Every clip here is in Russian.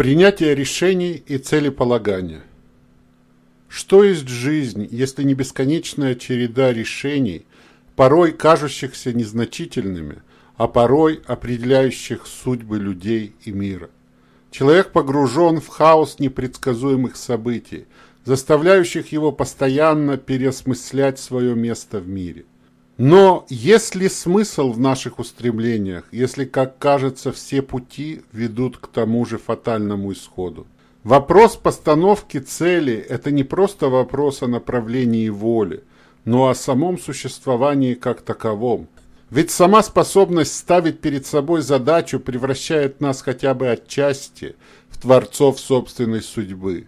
Принятие решений и целеполагания. Что есть жизнь, если не бесконечная череда решений, порой кажущихся незначительными, а порой определяющих судьбы людей и мира? Человек погружен в хаос непредсказуемых событий, заставляющих его постоянно переосмыслять свое место в мире. Но есть ли смысл в наших устремлениях, если, как кажется, все пути ведут к тому же фатальному исходу? Вопрос постановки цели – это не просто вопрос о направлении воли, но о самом существовании как таковом. Ведь сама способность ставить перед собой задачу превращает нас хотя бы отчасти в творцов собственной судьбы.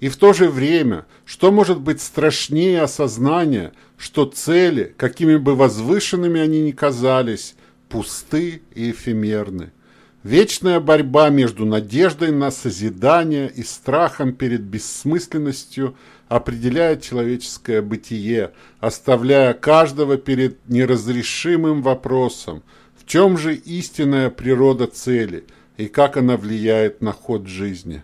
И в то же время, что может быть страшнее осознания, что цели, какими бы возвышенными они ни казались, пусты и эфемерны. Вечная борьба между надеждой на созидание и страхом перед бессмысленностью определяет человеческое бытие, оставляя каждого перед неразрешимым вопросом, в чем же истинная природа цели и как она влияет на ход жизни.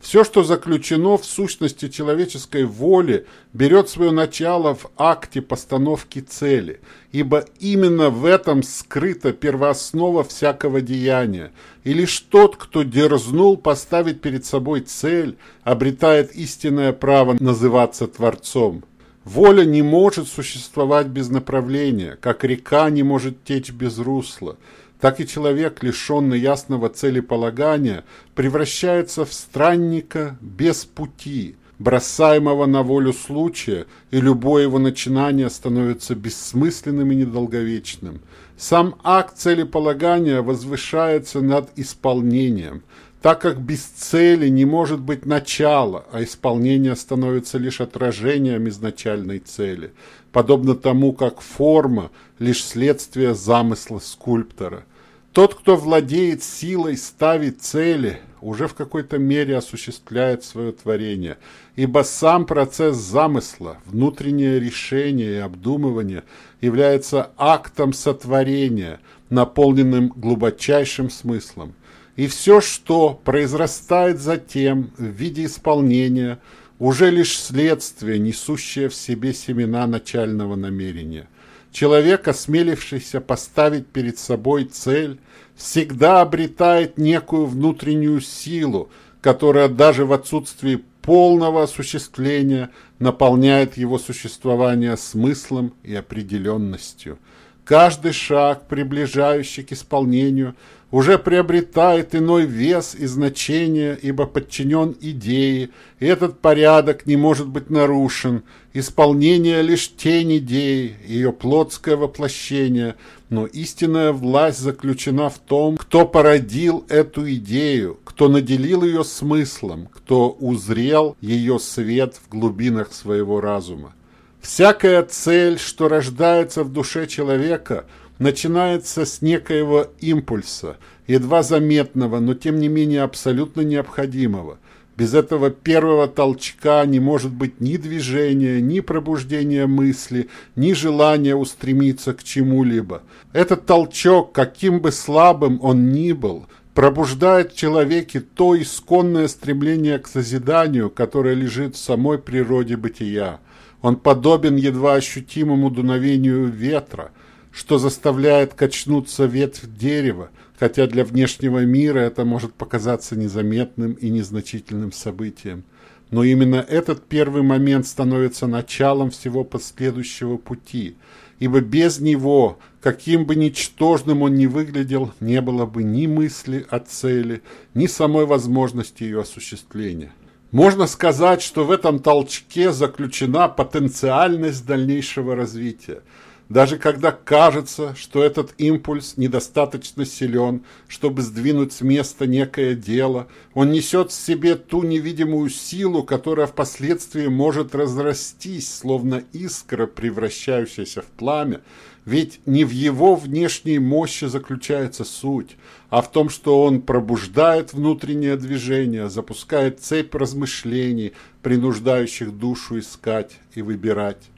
Все, что заключено в сущности человеческой воли, берет свое начало в акте постановки цели, ибо именно в этом скрыта первооснова всякого деяния, и лишь тот, кто дерзнул поставить перед собой цель, обретает истинное право называться Творцом. Воля не может существовать без направления, как река не может течь без русла – так и человек, лишенный ясного целеполагания, превращается в странника без пути, бросаемого на волю случая, и любое его начинание становится бессмысленным и недолговечным. Сам акт целеполагания возвышается над исполнением, так как без цели не может быть начала, а исполнение становится лишь отражением изначальной цели, подобно тому, как форма – лишь следствие замысла скульптора. Тот, кто владеет силой, ставит цели, уже в какой-то мере осуществляет свое творение, ибо сам процесс замысла, внутреннее решение и обдумывание является актом сотворения, наполненным глубочайшим смыслом. И все, что произрастает затем в виде исполнения, уже лишь следствие, несущее в себе семена начального намерения – Человек, осмелившийся поставить перед собой цель, всегда обретает некую внутреннюю силу, которая даже в отсутствии полного осуществления наполняет его существование смыслом и определенностью. Каждый шаг, приближающий к исполнению, уже приобретает иной вес и значение, ибо подчинен идее, и этот порядок не может быть нарушен. Исполнение лишь тень идеи, ее плотское воплощение, но истинная власть заключена в том, кто породил эту идею, кто наделил ее смыслом, кто узрел ее свет в глубинах своего разума. Всякая цель, что рождается в душе человека – начинается с некоего импульса, едва заметного, но тем не менее абсолютно необходимого. Без этого первого толчка не может быть ни движения, ни пробуждения мысли, ни желания устремиться к чему-либо. Этот толчок, каким бы слабым он ни был, пробуждает в человеке то исконное стремление к созиданию, которое лежит в самой природе бытия. Он подобен едва ощутимому дуновению ветра – что заставляет качнуться ветвь дерева, хотя для внешнего мира это может показаться незаметным и незначительным событием. Но именно этот первый момент становится началом всего последующего пути, ибо без него, каким бы ничтожным он ни выглядел, не было бы ни мысли о цели, ни самой возможности ее осуществления. Можно сказать, что в этом толчке заключена потенциальность дальнейшего развития – даже когда кажется, что этот импульс недостаточно силен, чтобы сдвинуть с места некое дело, он несет в себе ту невидимую силу, которая впоследствии может разрастись, словно искра, превращающаяся в пламя, ведь не в его внешней мощи заключается суть, а в том, что он пробуждает внутреннее движение, запускает цепь размышлений, принуждающих душу искать и выбирать.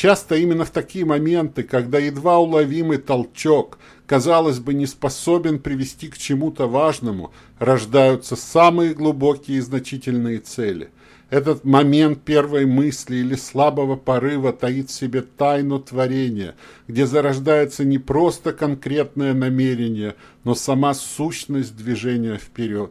Часто именно в такие моменты, когда едва уловимый толчок, казалось бы, не способен привести к чему-то важному, рождаются самые глубокие и значительные цели. Этот момент первой мысли или слабого порыва таит в себе тайну творения, где зарождается не просто конкретное намерение, но сама сущность движения вперед.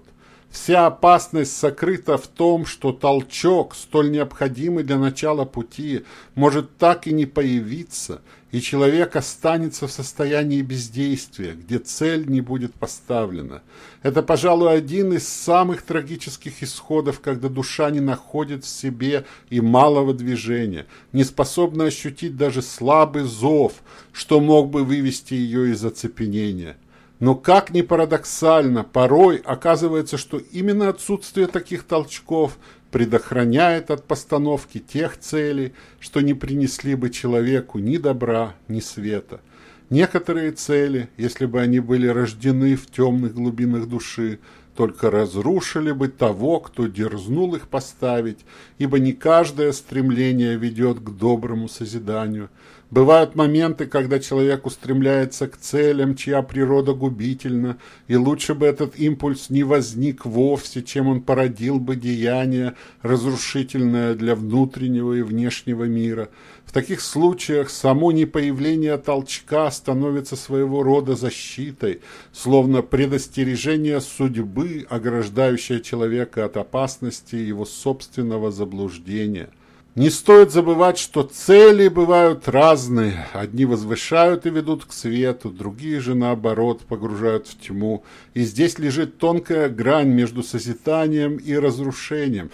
Вся опасность сокрыта в том, что толчок, столь необходимый для начала пути, может так и не появиться, и человек останется в состоянии бездействия, где цель не будет поставлена. Это, пожалуй, один из самых трагических исходов, когда душа не находит в себе и малого движения, не способна ощутить даже слабый зов, что мог бы вывести ее из оцепенения. Но как ни парадоксально, порой оказывается, что именно отсутствие таких толчков предохраняет от постановки тех целей, что не принесли бы человеку ни добра, ни света. Некоторые цели, если бы они были рождены в темных глубинах души, только разрушили бы того, кто дерзнул их поставить, ибо не каждое стремление ведет к доброму созиданию – Бывают моменты, когда человек устремляется к целям, чья природа губительна, и лучше бы этот импульс не возник вовсе, чем он породил бы деяние, разрушительное для внутреннего и внешнего мира. В таких случаях само непоявление толчка становится своего рода защитой, словно предостережение судьбы, ограждающее человека от опасности его собственного заблуждения. Не стоит забывать, что цели бывают разные. Одни возвышают и ведут к свету, другие же, наоборот, погружают в тьму. И здесь лежит тонкая грань между созиданием и разрушением.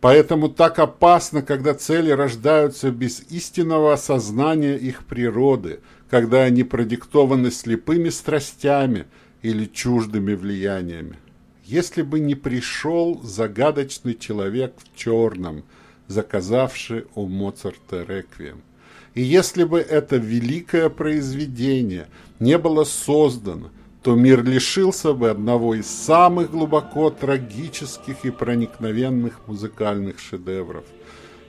Поэтому так опасно, когда цели рождаются без истинного осознания их природы, когда они продиктованы слепыми страстями или чуждыми влияниями. Если бы не пришел загадочный человек в черном – заказавший у Моцарта реквием. И если бы это великое произведение не было создано, то мир лишился бы одного из самых глубоко трагических и проникновенных музыкальных шедевров.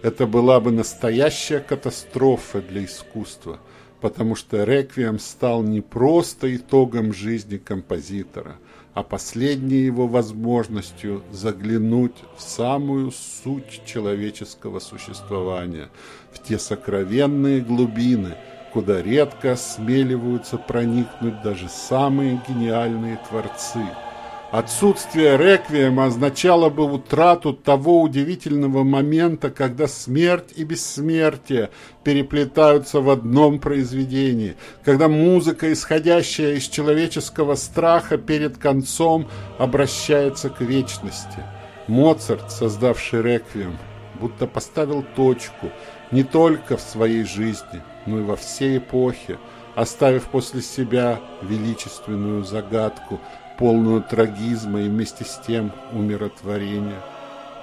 Это была бы настоящая катастрофа для искусства, потому что реквием стал не просто итогом жизни композитора – а последней его возможностью заглянуть в самую суть человеческого существования, в те сокровенные глубины, куда редко осмеливаются проникнуть даже самые гениальные творцы – Отсутствие реквиема означало бы утрату того удивительного момента, когда смерть и бессмертие переплетаются в одном произведении, когда музыка, исходящая из человеческого страха перед концом, обращается к вечности. Моцарт, создавший реквием, будто поставил точку не только в своей жизни, но и во всей эпохе, оставив после себя величественную загадку – полную трагизма и вместе с тем умиротворения.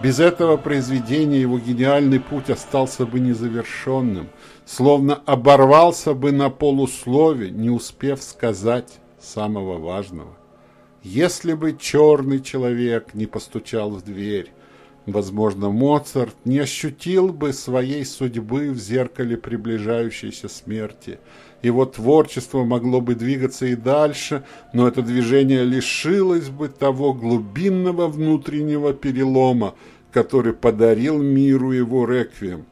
Без этого произведения его гениальный путь остался бы незавершенным, словно оборвался бы на полуслове, не успев сказать самого важного. Если бы черный человек не постучал в дверь, возможно, Моцарт не ощутил бы своей судьбы в зеркале приближающейся смерти – его творчество могло бы двигаться и дальше, но это движение лишилось бы того глубинного внутреннего перелома, который подарил миру его реквием.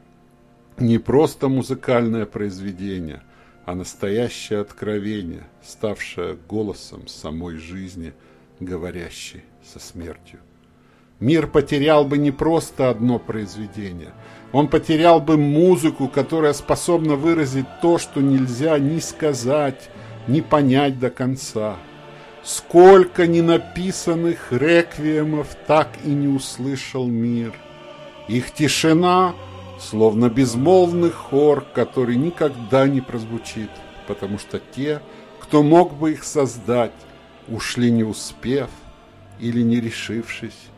Не просто музыкальное произведение, а настоящее откровение, ставшее голосом самой жизни, говорящей со смертью. Мир потерял бы не просто одно произведение – он потерял бы музыку, которая способна выразить то, что нельзя ни сказать, ни понять до конца. Сколько ненаписанных реквиемов так и не услышал мир. Их тишина, словно безмолвный хор, который никогда не прозвучит, потому что те, кто мог бы их создать, ушли не успев или не решившись.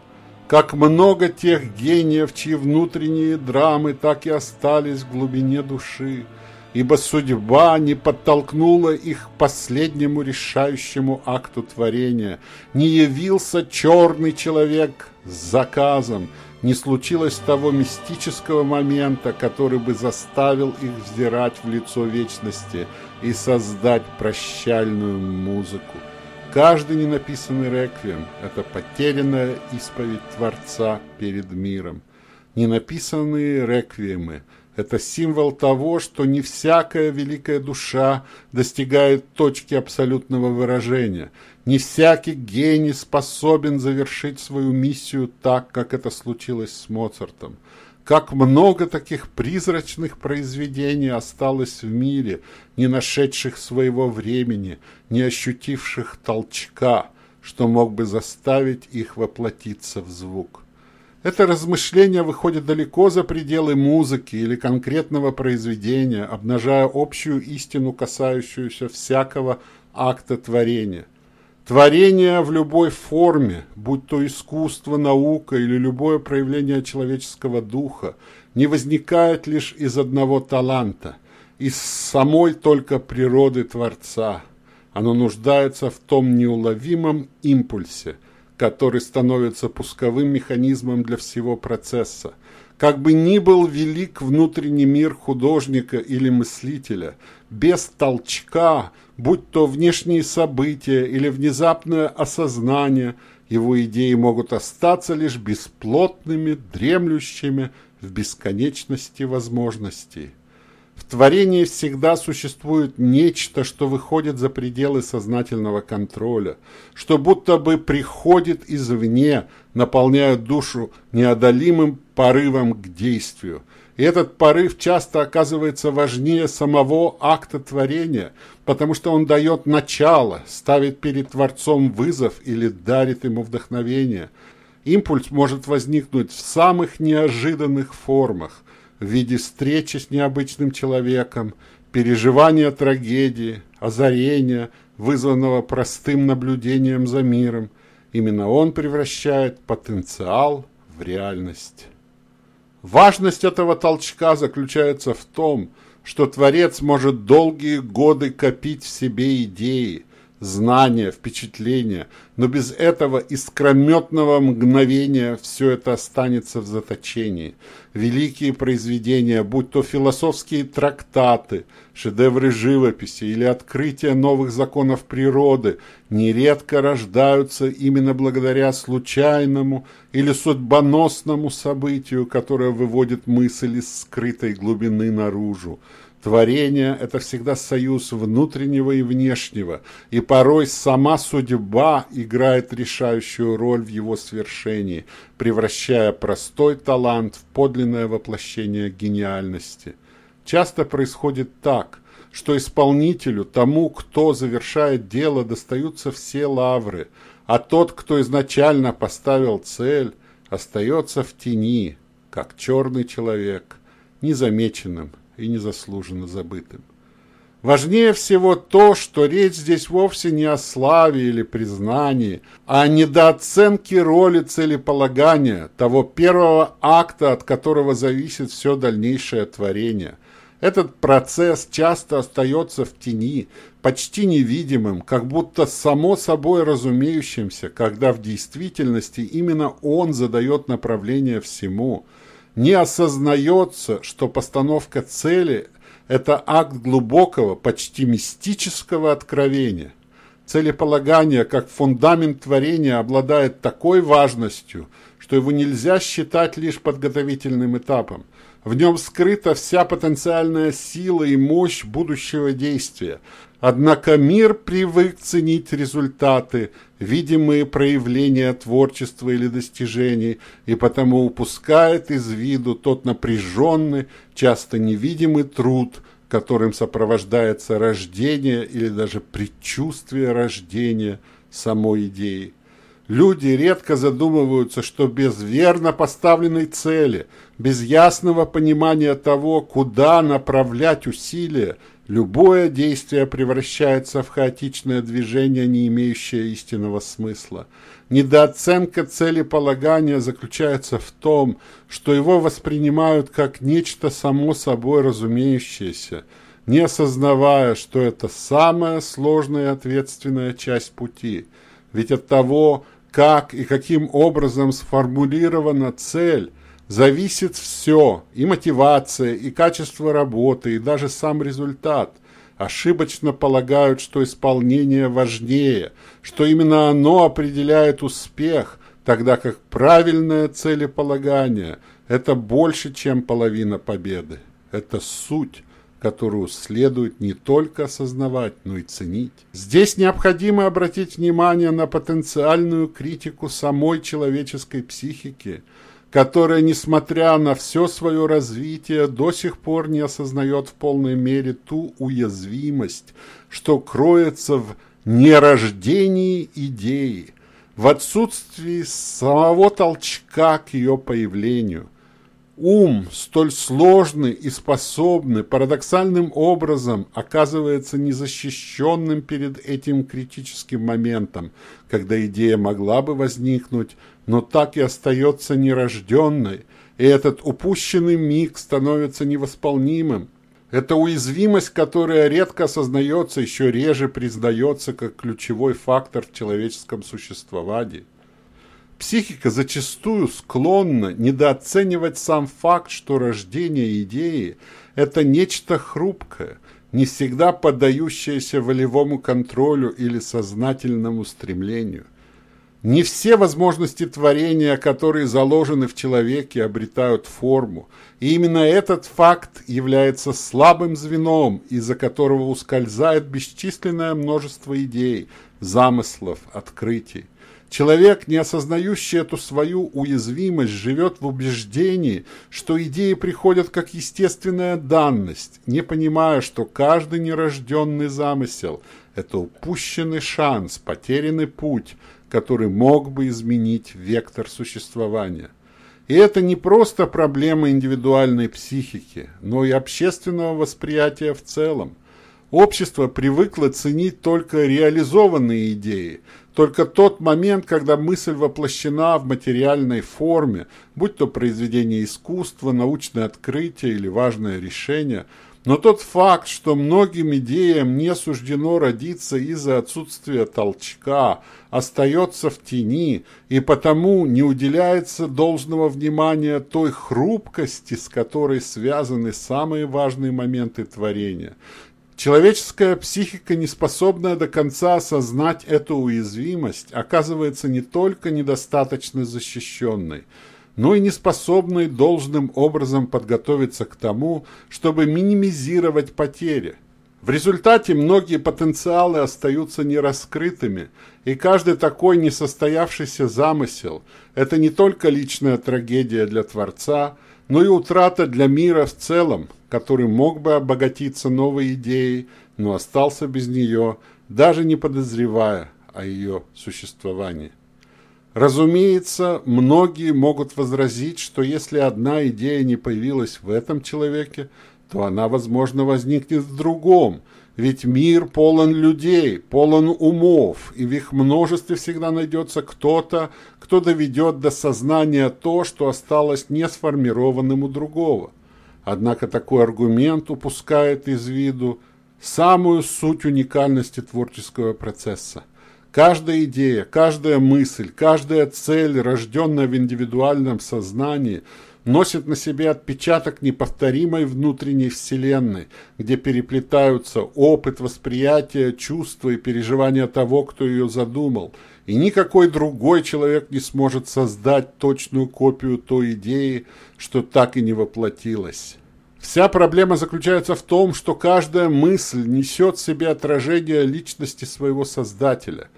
Как много тех гениев, чьи внутренние драмы так и остались в глубине души, ибо судьба не подтолкнула их к последнему решающему акту творения, не явился черный человек с заказом, не случилось того мистического момента, который бы заставил их взирать в лицо вечности и создать прощальную музыку. Каждый ненаписанный реквием – это потерянная исповедь Творца перед миром. Ненаписанные реквиемы – это символ того, что не всякая великая душа достигает точки абсолютного выражения, не всякий гений способен завершить свою миссию так, как это случилось с Моцартом. Как много таких призрачных произведений осталось в мире, не нашедших своего времени, не ощутивших толчка, что мог бы заставить их воплотиться в звук. Это размышление выходит далеко за пределы музыки или конкретного произведения, обнажая общую истину, касающуюся всякого акта творения – Творение в любой форме, будь то искусство, наука или любое проявление человеческого духа, не возникает лишь из одного таланта, из самой только природы Творца. Оно нуждается в том неуловимом импульсе, который становится пусковым механизмом для всего процесса. Как бы ни был велик внутренний мир художника или мыслителя, без толчка – будь то внешние события или внезапное осознание, его идеи могут остаться лишь бесплотными, дремлющими в бесконечности возможностей. В творении всегда существует нечто, что выходит за пределы сознательного контроля, что будто бы приходит извне, наполняя душу неодолимым порывом к действию – и этот порыв часто оказывается важнее самого акта творения, потому что он дает начало, ставит перед Творцом вызов или дарит ему вдохновение. Импульс может возникнуть в самых неожиданных формах, в виде встречи с необычным человеком, переживания трагедии, озарения, вызванного простым наблюдением за миром. Именно он превращает потенциал в реальность. Важность этого толчка заключается в том, что Творец может долгие годы копить в себе идеи, знания, впечатления, но без этого искрометного мгновения все это останется в заточении. Великие произведения, будь то философские трактаты, шедевры живописи или открытие новых законов природы, нередко рождаются именно благодаря случайному или судьбоносному событию, которое выводит мысль из скрытой глубины наружу. Творение – это всегда союз внутреннего и внешнего, и порой сама судьба играет решающую роль в его свершении, превращая простой талант в подлинное воплощение гениальности. Часто происходит так, что исполнителю, тому, кто завершает дело, достаются все лавры, а тот, кто изначально поставил цель, остается в тени, как черный человек, незамеченным и незаслуженно забытым. Важнее всего то, что речь здесь вовсе не о славе или признании, а о недооценке роли целеполагания, того первого акта, от которого зависит все дальнейшее творение. Этот процесс часто остается в тени, почти невидимым, как будто само собой разумеющимся, когда в действительности именно он задает направление всему – не осознается, что постановка цели – это акт глубокого, почти мистического откровения. Целеполагание, как фундамент творения, обладает такой важностью, что его нельзя считать лишь подготовительным этапом. В нем скрыта вся потенциальная сила и мощь будущего действия, Однако мир привык ценить результаты, видимые проявления творчества или достижений, и потому упускает из виду тот напряженный, часто невидимый труд, которым сопровождается рождение или даже предчувствие рождения самой идеи. Люди редко задумываются, что без верно поставленной цели, без ясного понимания того, куда направлять усилия, Любое действие превращается в хаотичное движение, не имеющее истинного смысла. Недооценка целеполагания заключается в том, что его воспринимают как нечто само собой разумеющееся, не осознавая, что это самая сложная и ответственная часть пути. Ведь от того, как и каким образом сформулирована цель, зависит все, и мотивация, и качество работы, и даже сам результат. Ошибочно полагают, что исполнение важнее, что именно оно определяет успех, тогда как правильное целеполагание – это больше, чем половина победы. Это суть которую следует не только осознавать, но и ценить. Здесь необходимо обратить внимание на потенциальную критику самой человеческой психики, которая, несмотря на все свое развитие, до сих пор не осознает в полной мере ту уязвимость, что кроется в нерождении идеи, в отсутствии самого толчка к ее появлению – Ум, столь сложный и способный, парадоксальным образом оказывается незащищенным перед этим критическим моментом, когда идея могла бы возникнуть, но так и остается нерожденной, и этот упущенный миг становится невосполнимым. Это уязвимость, которая редко осознается, еще реже признается как ключевой фактор в человеческом существовании. Психика зачастую склонна недооценивать сам факт, что рождение идеи – это нечто хрупкое, не всегда поддающееся волевому контролю или сознательному стремлению. Не все возможности творения, которые заложены в человеке, обретают форму, и именно этот факт является слабым звеном, из-за которого ускользает бесчисленное множество идей, замыслов, открытий. Человек, не осознающий эту свою уязвимость, живет в убеждении, что идеи приходят как естественная данность, не понимая, что каждый нерожденный замысел – это упущенный шанс, потерянный путь, который мог бы изменить вектор существования. И это не просто проблема индивидуальной психики, но и общественного восприятия в целом. Общество привыкло ценить только реализованные идеи, только тот момент, когда мысль воплощена в материальной форме, будь то произведение искусства, научное открытие или важное решение, но тот факт, что многим идеям не суждено родиться из-за отсутствия толчка, остается в тени и потому не уделяется должного внимания той хрупкости, с которой связаны самые важные моменты творения – Человеческая психика, не способная до конца осознать эту уязвимость, оказывается не только недостаточно защищенной, но и не способной должным образом подготовиться к тому, чтобы минимизировать потери. В результате многие потенциалы остаются нераскрытыми, и каждый такой несостоявшийся замысел – это не только личная трагедия для Творца, но и утрата для мира в целом, который мог бы обогатиться новой идеей, но остался без нее, даже не подозревая о ее существовании. Разумеется, многие могут возразить, что если одна идея не появилась в этом человеке, то она, возможно, возникнет в другом, ведь мир полон людей, полон умов, и в их множестве всегда найдется кто-то, кто доведет до сознания то, что осталось не сформированным у другого. Однако такой аргумент упускает из виду самую суть уникальности творческого процесса. Каждая идея, каждая мысль, каждая цель, рожденная в индивидуальном сознании, носит на себе отпечаток неповторимой внутренней вселенной, где переплетаются опыт, восприятие, чувства и переживания того, кто ее задумал – и никакой другой человек не сможет создать точную копию той идеи, что так и не воплотилась. Вся проблема заключается в том, что каждая мысль несет в себе отражение личности своего создателя.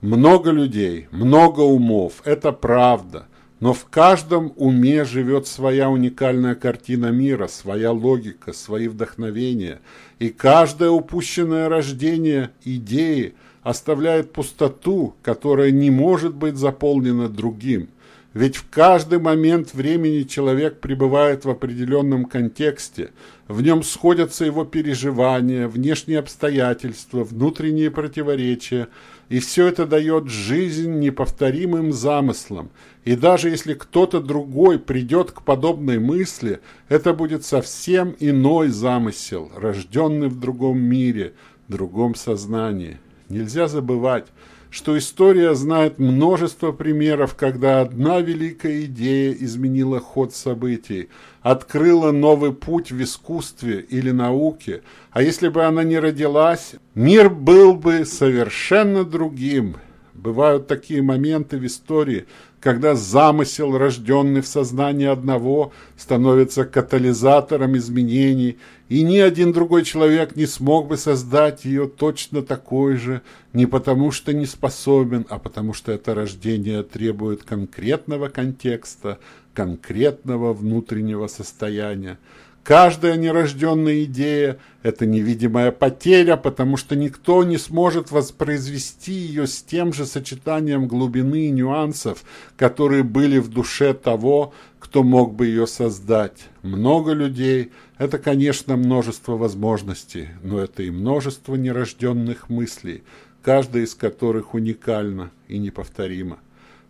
Много людей, много умов – это правда. Но в каждом уме живет своя уникальная картина мира, своя логика, свои вдохновения. И каждое упущенное рождение идеи – оставляет пустоту, которая не может быть заполнена другим. Ведь в каждый момент времени человек пребывает в определенном контексте, в нем сходятся его переживания, внешние обстоятельства, внутренние противоречия, и все это дает жизнь неповторимым замыслам. И даже если кто-то другой придет к подобной мысли, это будет совсем иной замысел, рожденный в другом мире, другом сознании. Нельзя забывать, что история знает множество примеров, когда одна великая идея изменила ход событий, открыла новый путь в искусстве или науке, а если бы она не родилась, мир был бы совершенно другим. Бывают такие моменты в истории, когда замысел, рожденный в сознании одного, становится катализатором изменений, и ни один другой человек не смог бы создать ее точно такой же, не потому что не способен, а потому что это рождение требует конкретного контекста, конкретного внутреннего состояния. Каждая нерожденная идея – это невидимая потеря, потому что никто не сможет воспроизвести ее с тем же сочетанием глубины и нюансов, которые были в душе того, кто мог бы ее создать. Много людей – это, конечно, множество возможностей, но это и множество нерожденных мыслей, каждая из которых уникальна и неповторима.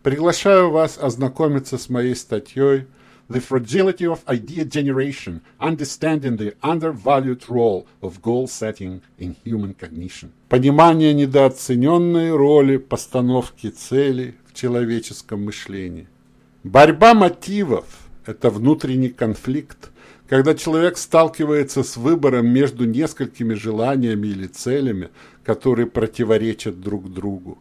Приглашаю вас ознакомиться с моей статьей – the fragility of idea generation, understanding the undervalued role of goal setting in human cognition. Понимание недооцененной роли постановки целей в человеческом мышлении. Борьба мотивов – это внутренний конфликт, когда человек сталкивается с выбором между несколькими желаниями или целями, которые противоречат друг другу.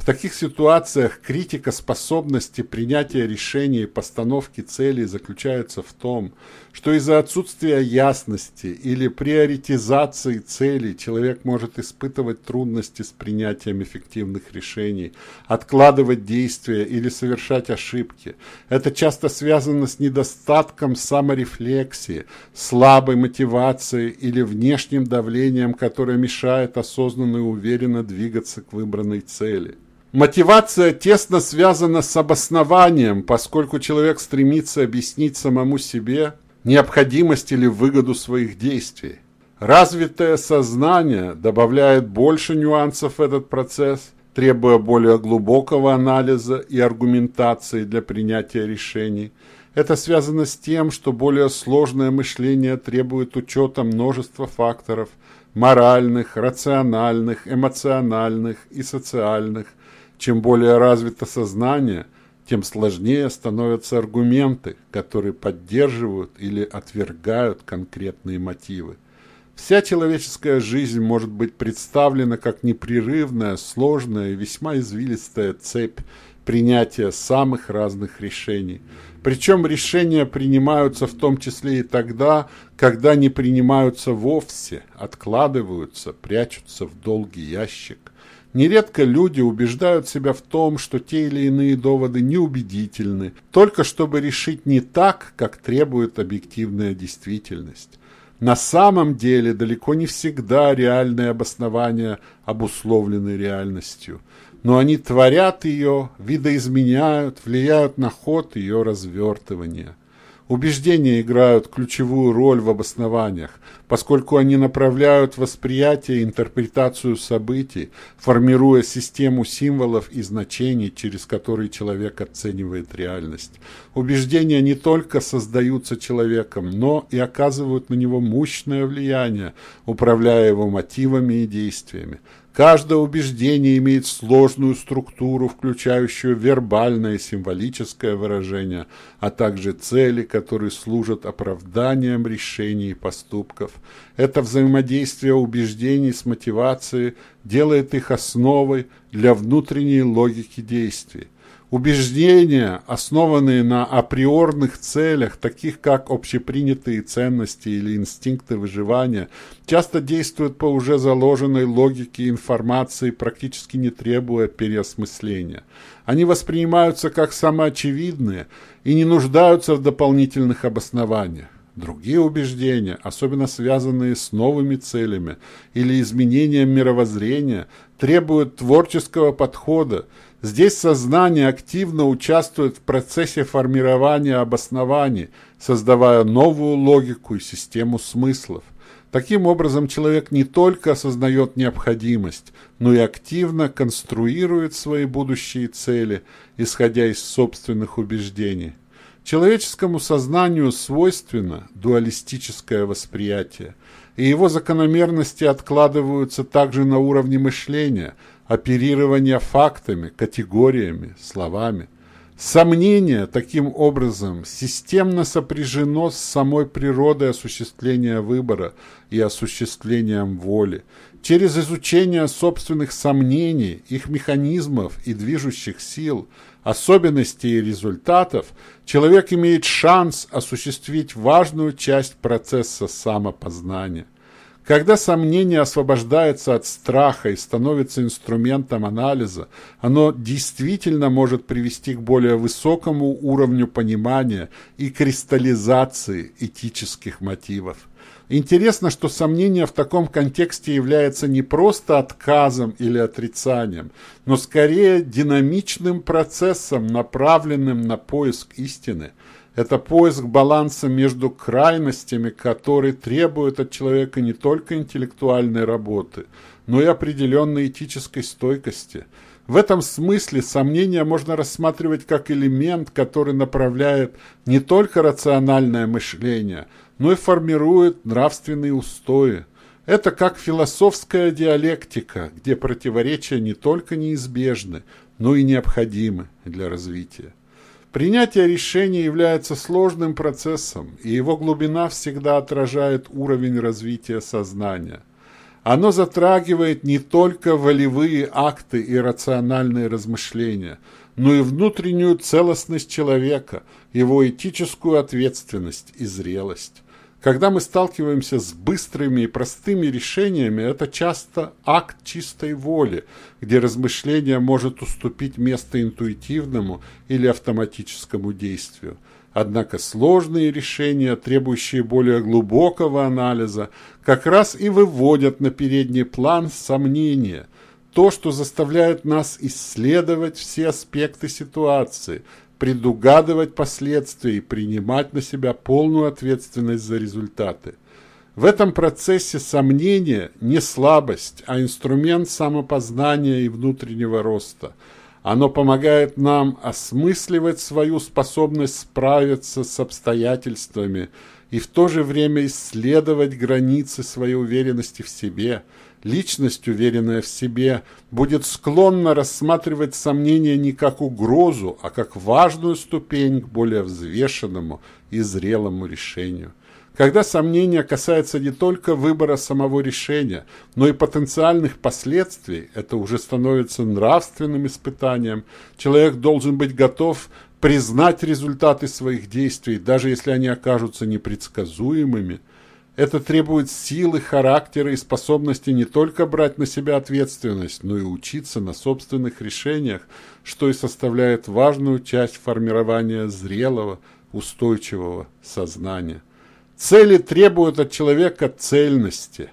В таких ситуациях критика способности принятия решений и постановки целей заключается в том, что из-за отсутствия ясности или приоритизации целей человек может испытывать трудности с принятием эффективных решений, откладывать действия или совершать ошибки. Это часто связано с недостатком саморефлексии, слабой мотивацией или внешним давлением, которое мешает осознанно и уверенно двигаться к выбранной цели. Мотивация тесно связана с обоснованием, поскольку человек стремится объяснить самому себе необходимость или выгоду своих действий. Развитое сознание добавляет больше нюансов в этот процесс, требуя более глубокого анализа и аргументации для принятия решений. Это связано с тем, что более сложное мышление требует учета множества факторов – моральных, рациональных, эмоциональных и социальных, чем более развито сознание, тем сложнее становятся аргументы, которые поддерживают или отвергают конкретные мотивы. Вся человеческая жизнь может быть представлена как непрерывная, сложная и весьма извилистая цепь принятия самых разных решений. Причем решения принимаются в том числе и тогда, когда не принимаются вовсе, откладываются, прячутся в долгий ящик. Нередко люди убеждают себя в том, что те или иные доводы неубедительны, только чтобы решить не так, как требует объективная действительность. На самом деле далеко не всегда реальные обоснования обусловлены реальностью, но они творят ее, видоизменяют, влияют на ход ее развертывания. Убеждения играют ключевую роль в обоснованиях, поскольку они направляют восприятие и интерпретацию событий, формируя систему символов и значений, через которые человек оценивает реальность. Убеждения не только создаются человеком, но и оказывают на него мощное влияние, управляя его мотивами и действиями. Каждое убеждение имеет сложную структуру, включающую вербальное и символическое выражение, а также цели, которые служат оправданием решений и поступков. Это взаимодействие убеждений с мотивацией делает их основой для внутренней логики действий. Убеждения, основанные на априорных целях, таких как общепринятые ценности или инстинкты выживания, часто действуют по уже заложенной логике информации, практически не требуя переосмысления. Они воспринимаются как самоочевидные и не нуждаются в дополнительных обоснованиях. Другие убеждения, особенно связанные с новыми целями или изменением мировоззрения, требуют творческого подхода, Здесь сознание активно участвует в процессе формирования обоснований, создавая новую логику и систему смыслов. Таким образом, человек не только осознает необходимость, но и активно конструирует свои будущие цели, исходя из собственных убеждений. Человеческому сознанию свойственно дуалистическое восприятие, и его закономерности откладываются также на уровне мышления – оперирование фактами, категориями, словами. Сомнение таким образом системно сопряжено с самой природой осуществления выбора и осуществлением воли. Через изучение собственных сомнений, их механизмов и движущих сил, особенностей и результатов, человек имеет шанс осуществить важную часть процесса самопознания – когда сомнение освобождается от страха и становится инструментом анализа, оно действительно может привести к более высокому уровню понимания и кристаллизации этических мотивов. Интересно, что сомнение в таком контексте является не просто отказом или отрицанием, но скорее динамичным процессом, направленным на поиск истины – это поиск баланса между крайностями, которые требуют от человека не только интеллектуальной работы, но и определенной этической стойкости. В этом смысле сомнения можно рассматривать как элемент, который направляет не только рациональное мышление, но и формирует нравственные устои. Это как философская диалектика, где противоречия не только неизбежны, но и необходимы для развития. Принятие решения является сложным процессом, и его глубина всегда отражает уровень развития сознания. Оно затрагивает не только волевые акты и рациональные размышления, но и внутреннюю целостность человека, его этическую ответственность и зрелость. Когда мы сталкиваемся с быстрыми и простыми решениями, это часто акт чистой воли, где размышление может уступить место интуитивному или автоматическому действию. Однако сложные решения, требующие более глубокого анализа, как раз и выводят на передний план сомнения, то, что заставляет нас исследовать все аспекты ситуации, предугадывать последствия и принимать на себя полную ответственность за результаты. В этом процессе сомнение не слабость, а инструмент самопознания и внутреннего роста. Оно помогает нам осмысливать свою способность справиться с обстоятельствами и в то же время исследовать границы своей уверенности в себе – Личность, уверенная в себе, будет склонна рассматривать сомнения не как угрозу, а как важную ступень к более взвешенному и зрелому решению. Когда сомнение касается не только выбора самого решения, но и потенциальных последствий, это уже становится нравственным испытанием. Человек должен быть готов признать результаты своих действий, даже если они окажутся непредсказуемыми – это требует силы, характера и способности не только брать на себя ответственность, но и учиться на собственных решениях, что и составляет важную часть формирования зрелого, устойчивого сознания. Цели требуют от человека цельности.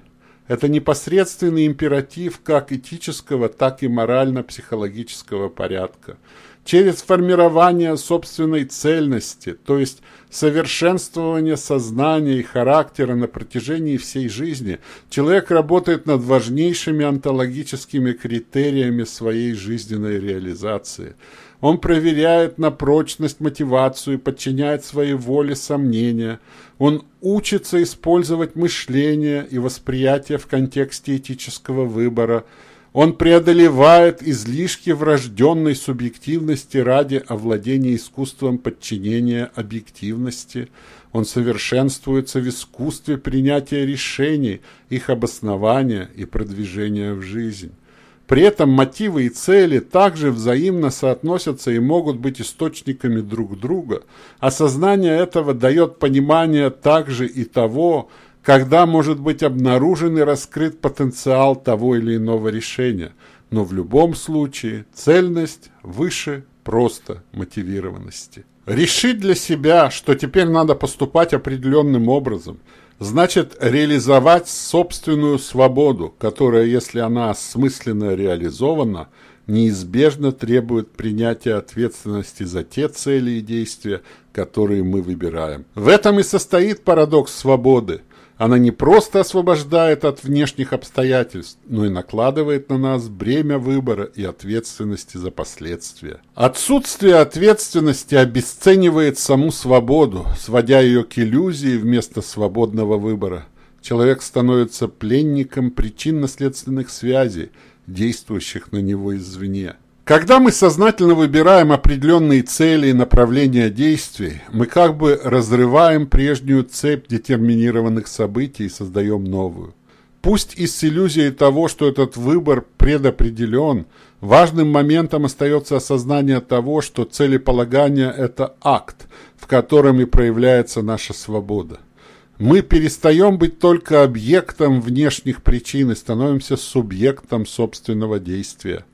Это непосредственный императив как этического, так и морально-психологического порядка – через формирование собственной цельности, то есть совершенствование сознания и характера на протяжении всей жизни, человек работает над важнейшими онтологическими критериями своей жизненной реализации. Он проверяет на прочность мотивацию и подчиняет своей воле сомнения. Он учится использовать мышление и восприятие в контексте этического выбора – он преодолевает излишки врожденной субъективности ради овладения искусством подчинения объективности. Он совершенствуется в искусстве принятия решений, их обоснования и продвижения в жизнь. При этом мотивы и цели также взаимно соотносятся и могут быть источниками друг друга. Осознание этого дает понимание также и того, когда может быть обнаружен и раскрыт потенциал того или иного решения, но в любом случае цельность выше просто мотивированности. Решить для себя, что теперь надо поступать определенным образом, значит реализовать собственную свободу, которая, если она осмысленно реализована, неизбежно требует принятия ответственности за те цели и действия, которые мы выбираем. В этом и состоит парадокс свободы. Она не просто освобождает от внешних обстоятельств, но и накладывает на нас бремя выбора и ответственности за последствия. Отсутствие ответственности обесценивает саму свободу, сводя ее к иллюзии вместо свободного выбора. Человек становится пленником причинно-следственных связей действующих на него извне. Когда мы сознательно выбираем определенные цели и направления действий, мы как бы разрываем прежнюю цепь детерминированных событий и создаем новую. Пусть и с иллюзией того, что этот выбор предопределен, важным моментом остается осознание того, что целеполагание – это акт, в котором и проявляется наша свобода. Мы перестаем быть только объектом внешних причин и становимся субъектом собственного действия.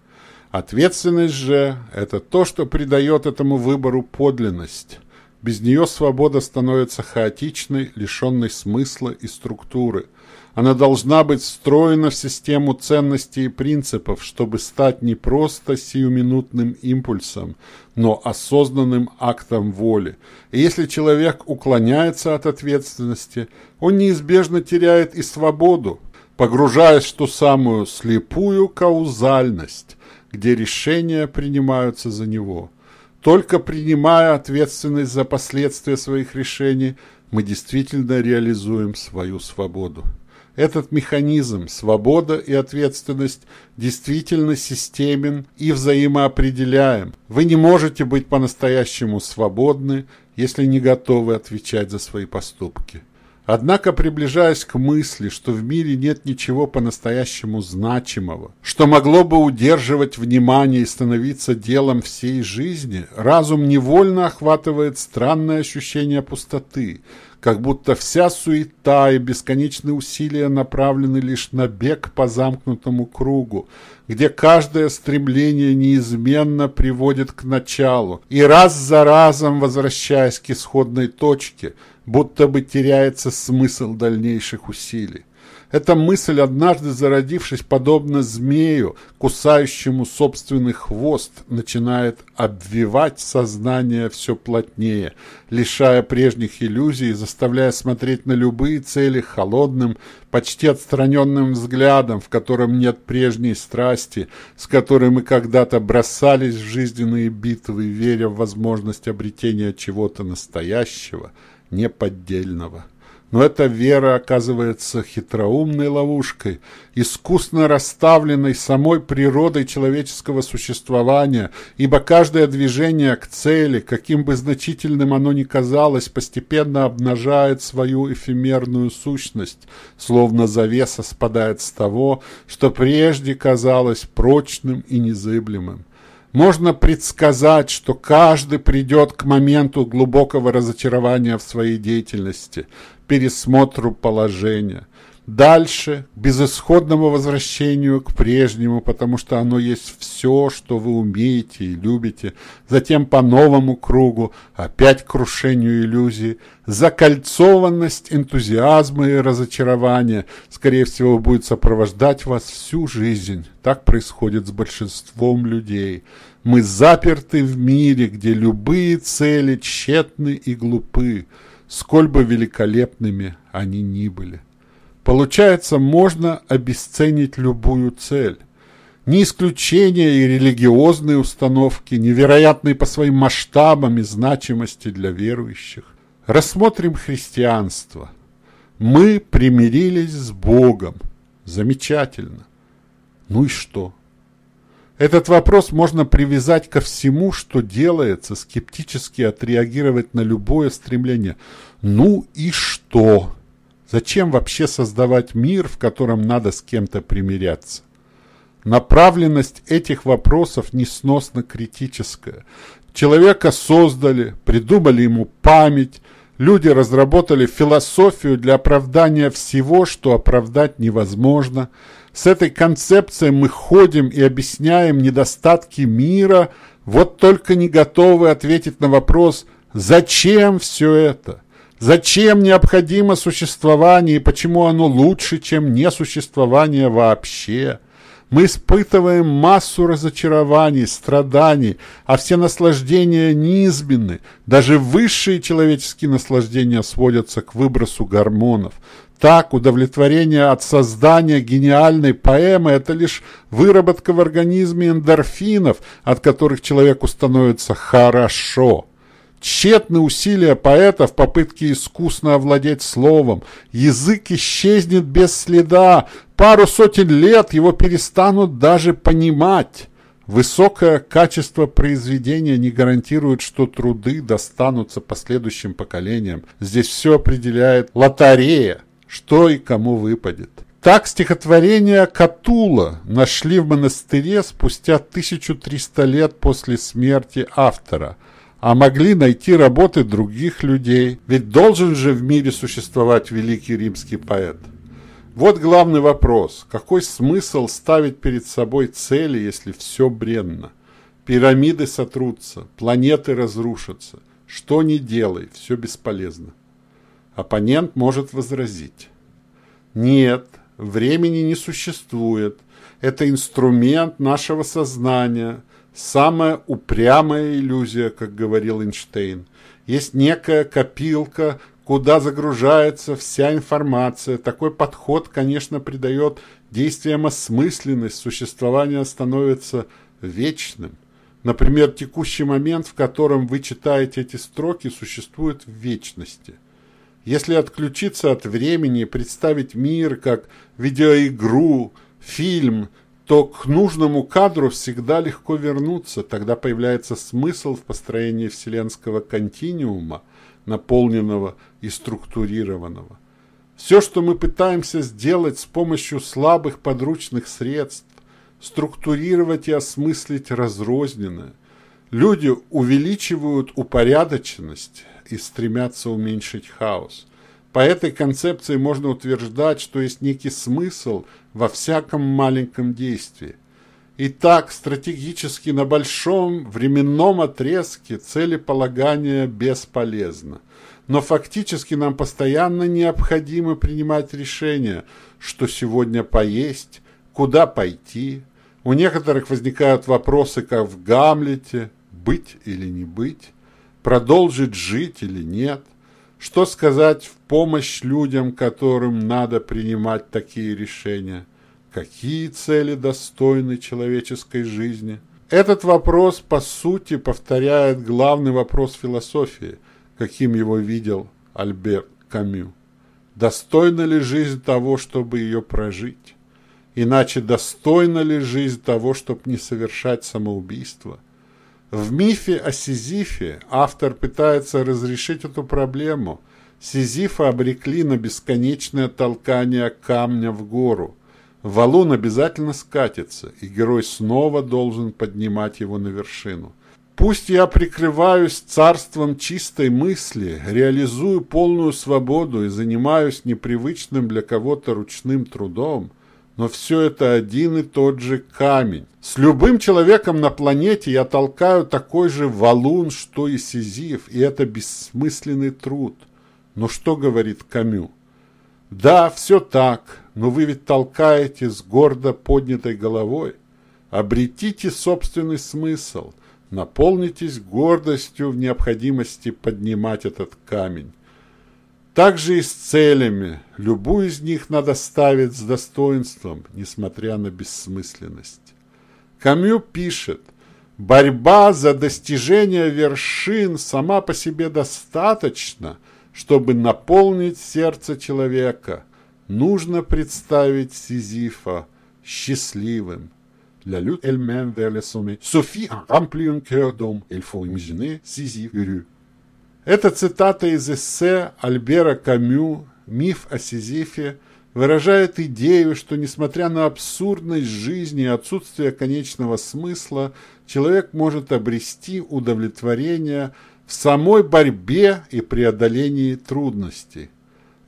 Ответственность же – это то, что придает этому выбору подлинность. Без нее свобода становится хаотичной, лишенной смысла и структуры. Она должна быть встроена в систему ценностей и принципов, чтобы стать не просто сиюминутным импульсом, но осознанным актом воли. И если человек уклоняется от ответственности, он неизбежно теряет и свободу, погружаясь в ту самую слепую каузальность, где решения принимаются за него. Только принимая ответственность за последствия своих решений, мы действительно реализуем свою свободу. Этот механизм, свобода и ответственность, действительно системен и взаимоопределяем. Вы не можете быть по-настоящему свободны, если не готовы отвечать за свои поступки. Однако, приближаясь к мысли, что в мире нет ничего по-настоящему значимого, что могло бы удерживать внимание и становиться делом всей жизни, разум невольно охватывает странное ощущение пустоты, как будто вся суета и бесконечные усилия направлены лишь на бег по замкнутому кругу, где каждое стремление неизменно приводит к началу, и раз за разом возвращаясь к исходной точке – будто бы теряется смысл дальнейших усилий. Эта мысль, однажды зародившись подобно змею, кусающему собственный хвост, начинает обвивать сознание все плотнее, лишая прежних иллюзий, заставляя смотреть на любые цели холодным, почти отстраненным взглядом, в котором нет прежней страсти, с которой мы когда-то бросались в жизненные битвы, веря в возможность обретения чего-то настоящего – неподдельного. Но эта вера оказывается хитроумной ловушкой, искусно расставленной самой природой человеческого существования, ибо каждое движение к цели, каким бы значительным оно ни казалось, постепенно обнажает свою эфемерную сущность, словно завеса спадает с того, что прежде казалось прочным и незыблемым. Можно предсказать, что каждый придет к моменту глубокого разочарования в своей деятельности, пересмотру положения. Дальше к безысходному возвращению к прежнему, потому что оно есть все, что вы умеете и любите. Затем по новому кругу, опять к крушению иллюзий. Закольцованность энтузиазма и разочарования, скорее всего, будет сопровождать вас всю жизнь. Так происходит с большинством людей. Мы заперты в мире, где любые цели тщетны и глупы, сколь бы великолепными они ни были. Получается, можно обесценить любую цель. Не исключение и религиозные установки, невероятные по своим масштабам и значимости для верующих. Рассмотрим христианство. Мы примирились с Богом. Замечательно. Ну и что? Этот вопрос можно привязать ко всему, что делается, скептически отреагировать на любое стремление. Ну и что? Зачем вообще создавать мир, в котором надо с кем-то примиряться? Направленность этих вопросов несносно критическая. Человека создали, придумали ему память, люди разработали философию для оправдания всего, что оправдать невозможно. С этой концепцией мы ходим и объясняем недостатки мира, вот только не готовы ответить на вопрос, зачем все это? Зачем необходимо существование и почему оно лучше, чем несуществование вообще? Мы испытываем массу разочарований, страданий, а все наслаждения низменны. Даже высшие человеческие наслаждения сводятся к выбросу гормонов. Так, удовлетворение от создания гениальной поэмы – это лишь выработка в организме эндорфинов, от которых человеку становится хорошо – Тщетны усилия поэта в попытке искусно овладеть словом. Язык исчезнет без следа. Пару сотен лет его перестанут даже понимать. Высокое качество произведения не гарантирует, что труды достанутся последующим поколениям. Здесь все определяет лотерея, что и кому выпадет. Так стихотворение Катула нашли в монастыре спустя 1300 лет после смерти автора, а могли найти работы других людей, ведь должен же в мире существовать великий римский поэт. Вот главный вопрос. Какой смысл ставить перед собой цели, если все бренно? Пирамиды сотрутся, планеты разрушатся. Что ни делай, все бесполезно. Оппонент может возразить. Нет, времени не существует. Это инструмент нашего сознания, самая упрямая иллюзия, как говорил Эйнштейн. Есть некая копилка, куда загружается вся информация. Такой подход, конечно, придает действиям осмысленность, существование становится вечным. Например, текущий момент, в котором вы читаете эти строки, существует в вечности. Если отключиться от времени и представить мир как видеоигру, фильм, то к нужному кадру всегда легко вернуться. Тогда появляется смысл в построении вселенского континуума – наполненного и структурированного. Все, что мы пытаемся сделать с помощью слабых подручных средств, структурировать и осмыслить разрозненное. Люди увеличивают упорядоченность и стремятся уменьшить хаос. По этой концепции можно утверждать, что есть некий смысл во всяком маленьком действии. Итак, стратегически на большом временном отрезке целеполагание бесполезно. Но фактически нам постоянно необходимо принимать решения, что сегодня поесть, куда пойти. У некоторых возникают вопросы, как в Гамлете, быть или не быть, продолжить жить или нет. Что сказать в помощь людям, которым надо принимать такие решения – Какие цели достойны человеческой жизни? Этот вопрос, по сути, повторяет главный вопрос философии, каким его видел Альберт Камю. Достойна ли жизнь того, чтобы ее прожить? Иначе достойна ли жизнь того, чтобы не совершать самоубийство? В мифе о Сизифе автор пытается разрешить эту проблему. Сизифа обрекли на бесконечное толкание камня в гору – Валун обязательно скатится, и герой снова должен поднимать его на вершину. Пусть я прикрываюсь царством чистой мысли, реализую полную свободу и занимаюсь непривычным для кого-то ручным трудом, но все это один и тот же камень. С любым человеком на планете я толкаю такой же валун, что и Сизиф, и это бессмысленный труд. Но что говорит Камю? Да, все так, но вы ведь толкаете с гордо поднятой головой. Обретите собственный смысл, наполнитесь гордостью в необходимости поднимать этот камень. Так же и с целями. Любую из них надо ставить с достоинством, несмотря на бессмысленность. Камю пишет, борьба за достижение вершин сама по себе достаточно – чтобы наполнить сердце человека, нужно представить Сизифа счастливым. La lutte elle-même vers le sommet suffit à remplir un cœur d'homme. Il. Эта цитата из эссе Альбера Камю «Миф о Сизифе» выражает идею, что несмотря на абсурдность жизни и отсутствие конечного смысла, человек может обрести удовлетворение – в самой борьбе и преодолении трудностей.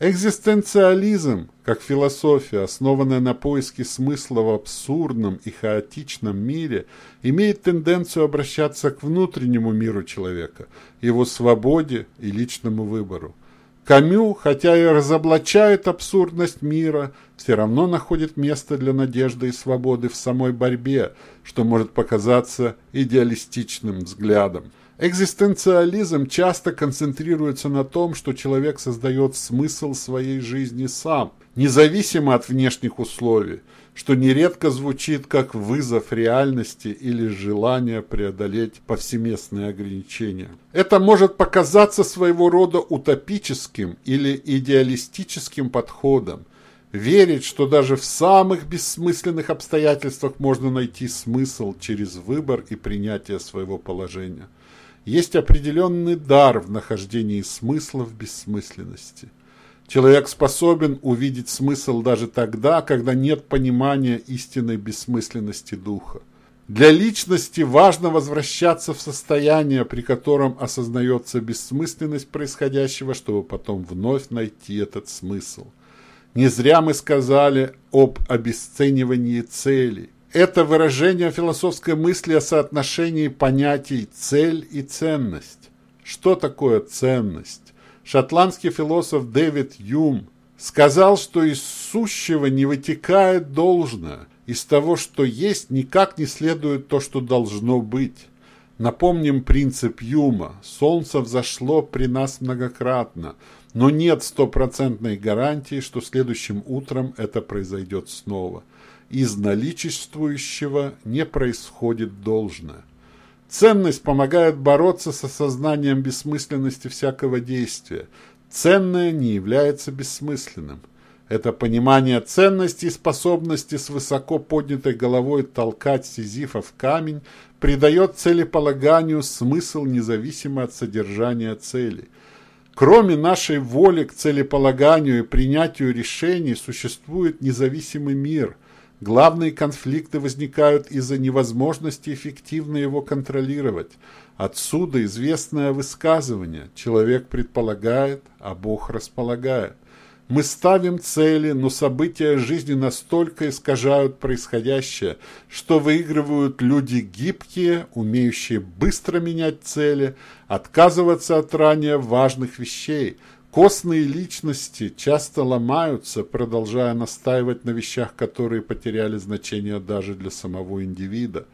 Экзистенциализм, как философия, основанная на поиске смысла в абсурдном и хаотичном мире, имеет тенденцию обращаться к внутреннему миру человека, его свободе и личному выбору. Камю, хотя и разоблачает абсурдность мира, все равно находит место для надежды и свободы в самой борьбе, что может показаться идеалистичным взглядом. Экзистенциализм часто концентрируется на том, что человек создает смысл своей жизни сам, независимо от внешних условий, что нередко звучит как вызов реальности или желание преодолеть повсеместные ограничения. Это может показаться своего рода утопическим или идеалистическим подходом, верить, что даже в самых бессмысленных обстоятельствах можно найти смысл через выбор и принятие своего положения – есть определенный дар в нахождении смысла в бессмысленности. Человек способен увидеть смысл даже тогда, когда нет понимания истинной бессмысленности духа. Для личности важно возвращаться в состояние, при котором осознается бессмысленность происходящего, чтобы потом вновь найти этот смысл. Не зря мы сказали об обесценивании целей. Это выражение философской мысли о соотношении понятий «цель» и «ценность». Что такое ценность? Шотландский философ Дэвид Юм сказал, что из сущего не вытекает должное, из того, что есть, никак не следует то, что должно быть. Напомним принцип Юма. Солнце взошло при нас многократно, но нет стопроцентной гарантии, что следующим утром это произойдет снова – из наличествующего не происходит должное. Ценность помогает бороться с осознанием бессмысленности всякого действия. Ценное не является бессмысленным. Это понимание ценности и способности с высоко поднятой головой толкать Сизифа в камень придает целеполаганию смысл независимо от содержания цели. Кроме нашей воли к целеполаганию и принятию решений существует независимый мир – Главные конфликты возникают из-за невозможности эффективно его контролировать. Отсюда известное высказывание «человек предполагает, а Бог располагает». Мы ставим цели, но события жизни настолько искажают происходящее, что выигрывают люди гибкие, умеющие быстро менять цели, отказываться от ранее важных вещей – Костные личности часто ломаются, продолжая настаивать на вещах, которые потеряли значение даже для самого индивида.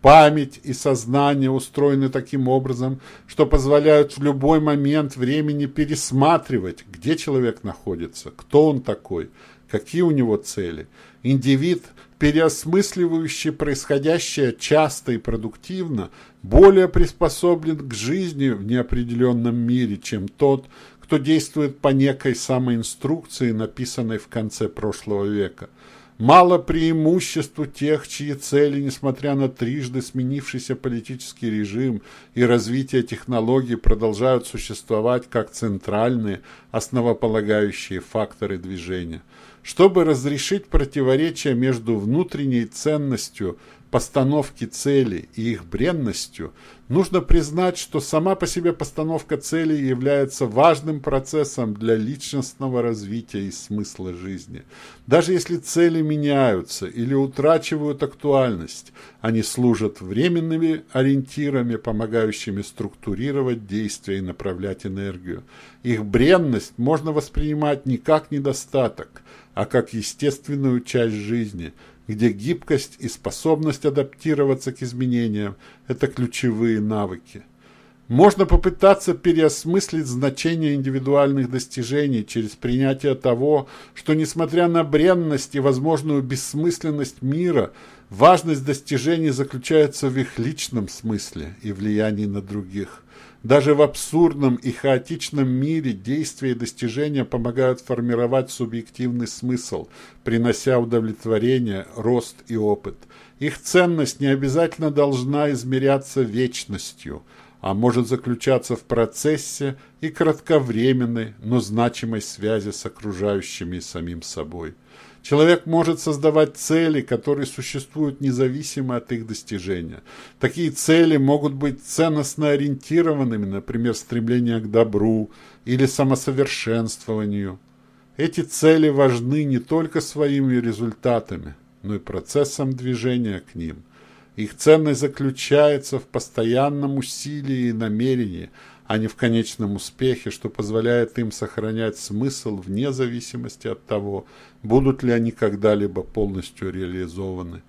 Память и сознание устроены таким образом, что позволяют в любой момент времени пересматривать, где человек находится, кто он такой, какие у него цели. Индивид, переосмысливающий происходящее часто и продуктивно, более приспособлен к жизни в неопределенном мире, чем тот, кто действует по некой самоинструкции, написанной в конце прошлого века. Мало преимуществу тех, чьи цели, несмотря на трижды сменившийся политический режим и развитие технологий, продолжают существовать как центральные, основополагающие факторы движения. Чтобы разрешить противоречия между внутренней ценностью постановки целей и их бренностью, нужно признать, что сама по себе постановка целей является важным процессом для личностного развития и смысла жизни. Даже если цели меняются или утрачивают актуальность, они служат временными ориентирами, помогающими структурировать действия и направлять энергию. Их бренность можно воспринимать не как недостаток, а как естественную часть жизни – где гибкость и способность адаптироваться к изменениям – это ключевые навыки. Можно попытаться переосмыслить значение индивидуальных достижений через принятие того, что, несмотря на бренность и возможную бессмысленность мира, важность достижений заключается в их личном смысле и влиянии на других. Даже в абсурдном и хаотичном мире действия и достижения помогают формировать субъективный смысл, принося удовлетворение, рост и опыт. Их ценность не обязательно должна измеряться вечностью, а может заключаться в процессе и кратковременной, но значимой связи с окружающими и самим собой. Человек может создавать цели, которые существуют независимо от их достижения. Такие цели могут быть ценностно ориентированными, например, стремление к добру или самосовершенствованию. Эти цели важны не только своими результатами, но и процессом движения к ним. Их ценность заключается в постоянном усилии и намерении – а не в конечном успехе, что позволяет им сохранять смысл вне зависимости от того, будут ли они когда-либо полностью реализованы.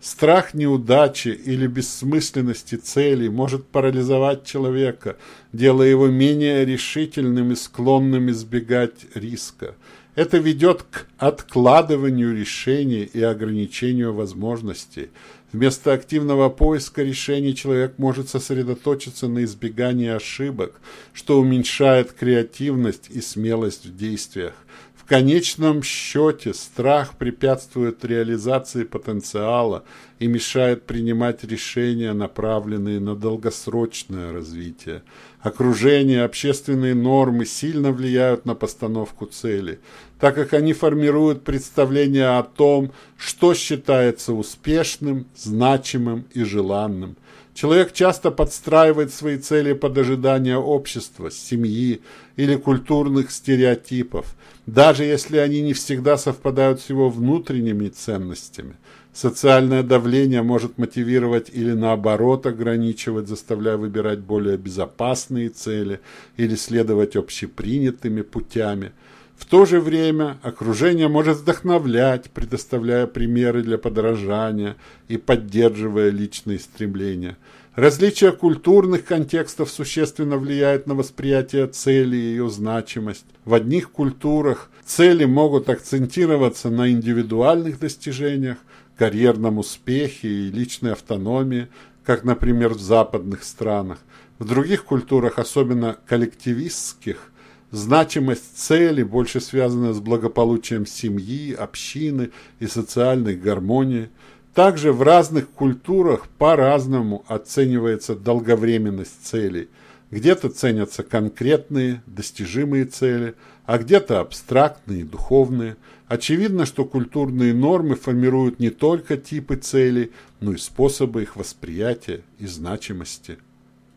Страх неудачи или бессмысленности целей может парализовать человека, делая его менее решительным и склонным избегать риска. Это ведет к откладыванию решений и ограничению возможностей. Вместо активного поиска решений человек может сосредоточиться на избегании ошибок, что уменьшает креативность и смелость в действиях. В конечном счете страх препятствует реализации потенциала и мешает принимать решения, направленные на долгосрочное развитие. Окружение, общественные нормы сильно влияют на постановку цели, так как они формируют представление о том, что считается успешным, значимым и желанным. Человек часто подстраивает свои цели под ожидания общества, семьи или культурных стереотипов, даже если они не всегда совпадают с его внутренними ценностями. Социальное давление может мотивировать или наоборот ограничивать, заставляя выбирать более безопасные цели или следовать общепринятыми путями. В то же время окружение может вдохновлять, предоставляя примеры для подражания и поддерживая личные стремления. Различие культурных контекстов существенно влияет на восприятие цели и ее значимость. В одних культурах цели могут акцентироваться на индивидуальных достижениях, карьерном успехе и личной автономии, как, например, в западных странах. В других культурах, особенно коллективистских, значимость цели больше связана с благополучием семьи, общины и социальной гармонией. Также в разных культурах по-разному оценивается долговременность целей. Где-то ценятся конкретные, достижимые цели, а где-то абстрактные, духовные – Очевидно, что культурные нормы формируют не только типы целей, но и способы их восприятия и значимости.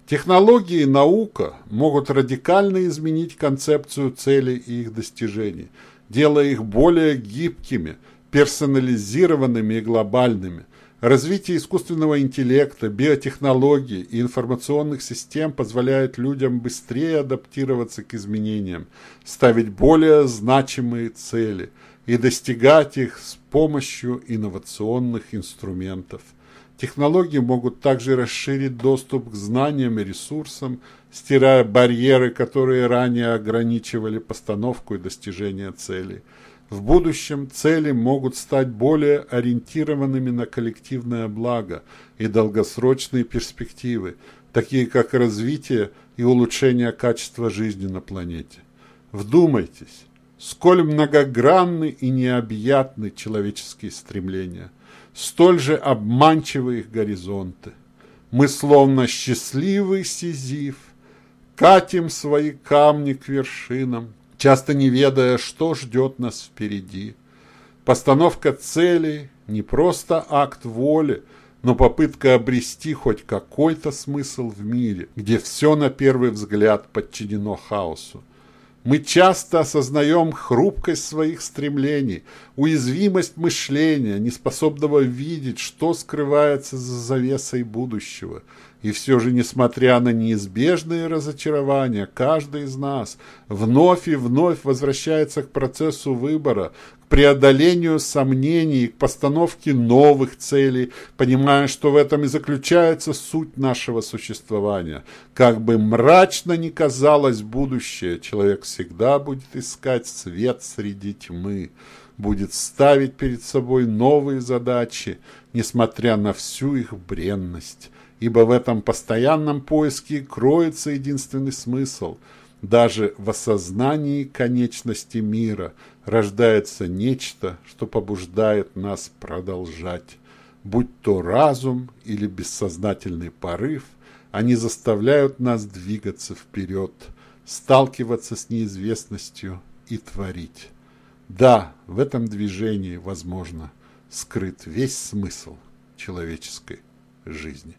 Технологии и наука могут радикально изменить концепцию целей и их достижений, делая их более гибкими, персонализированными и глобальными. Развитие искусственного интеллекта, биотехнологий и информационных систем позволяет людям быстрее адаптироваться к изменениям, ставить более значимые цели – и достигать их с помощью инновационных инструментов. Технологии могут также расширить доступ к знаниям и ресурсам, стирая барьеры, которые ранее ограничивали постановку и достижение целей. В будущем цели могут стать более ориентированными на коллективное благо и долгосрочные перспективы, такие как развитие и улучшение качества жизни на планете. Вдумайтесь, Сколь многогранны и необъятны человеческие стремления, столь же обманчивы их горизонты. Мы словно счастливый сизиф, катим свои камни к вершинам, часто не ведая, что ждет нас впереди. Постановка целей не просто акт воли, но попытка обрести хоть какой-то смысл в мире, где все на первый взгляд подчинено хаосу. Мы часто осознаем хрупкость своих стремлений, уязвимость мышления, неспособного видеть, что скрывается за завесой будущего. И все же, несмотря на неизбежные разочарования, каждый из нас вновь и вновь возвращается к процессу выбора, преодолению сомнений, к постановке новых целей, понимая, что в этом и заключается суть нашего существования. Как бы мрачно ни казалось будущее, человек всегда будет искать свет среди тьмы, будет ставить перед собой новые задачи, несмотря на всю их бренность. Ибо в этом постоянном поиске кроется единственный смысл – даже в осознании конечности мира рождается нечто, что побуждает нас продолжать. Будь то разум или бессознательный порыв, они заставляют нас двигаться вперед, сталкиваться с неизвестностью и творить. Да, в этом движении, возможно, скрыт весь смысл человеческой жизни.